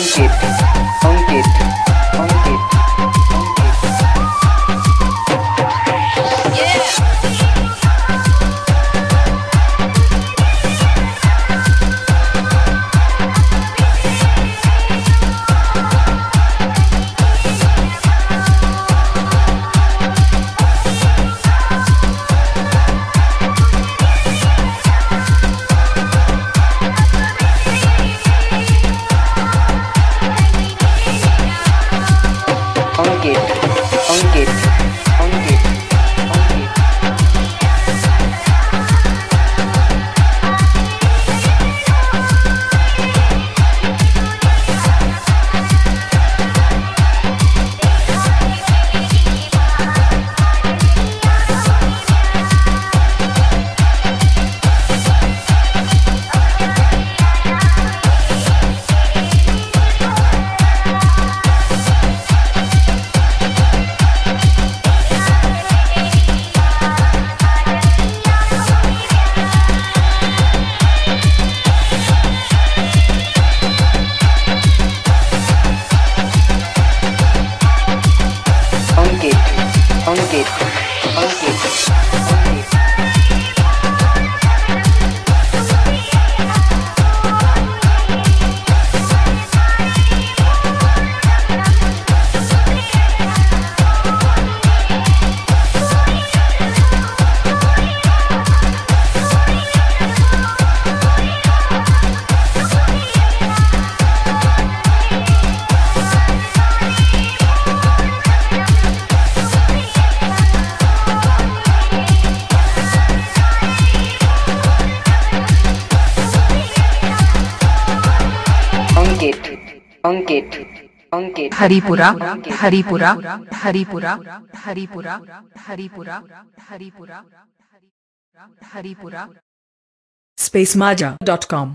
Funk it, funk it. Ankit Ankit Ankit Home Depot. Ankit Ankit. Haripura Haripura Haripura Haripura Haripura Haripura Haripura spacemaja.com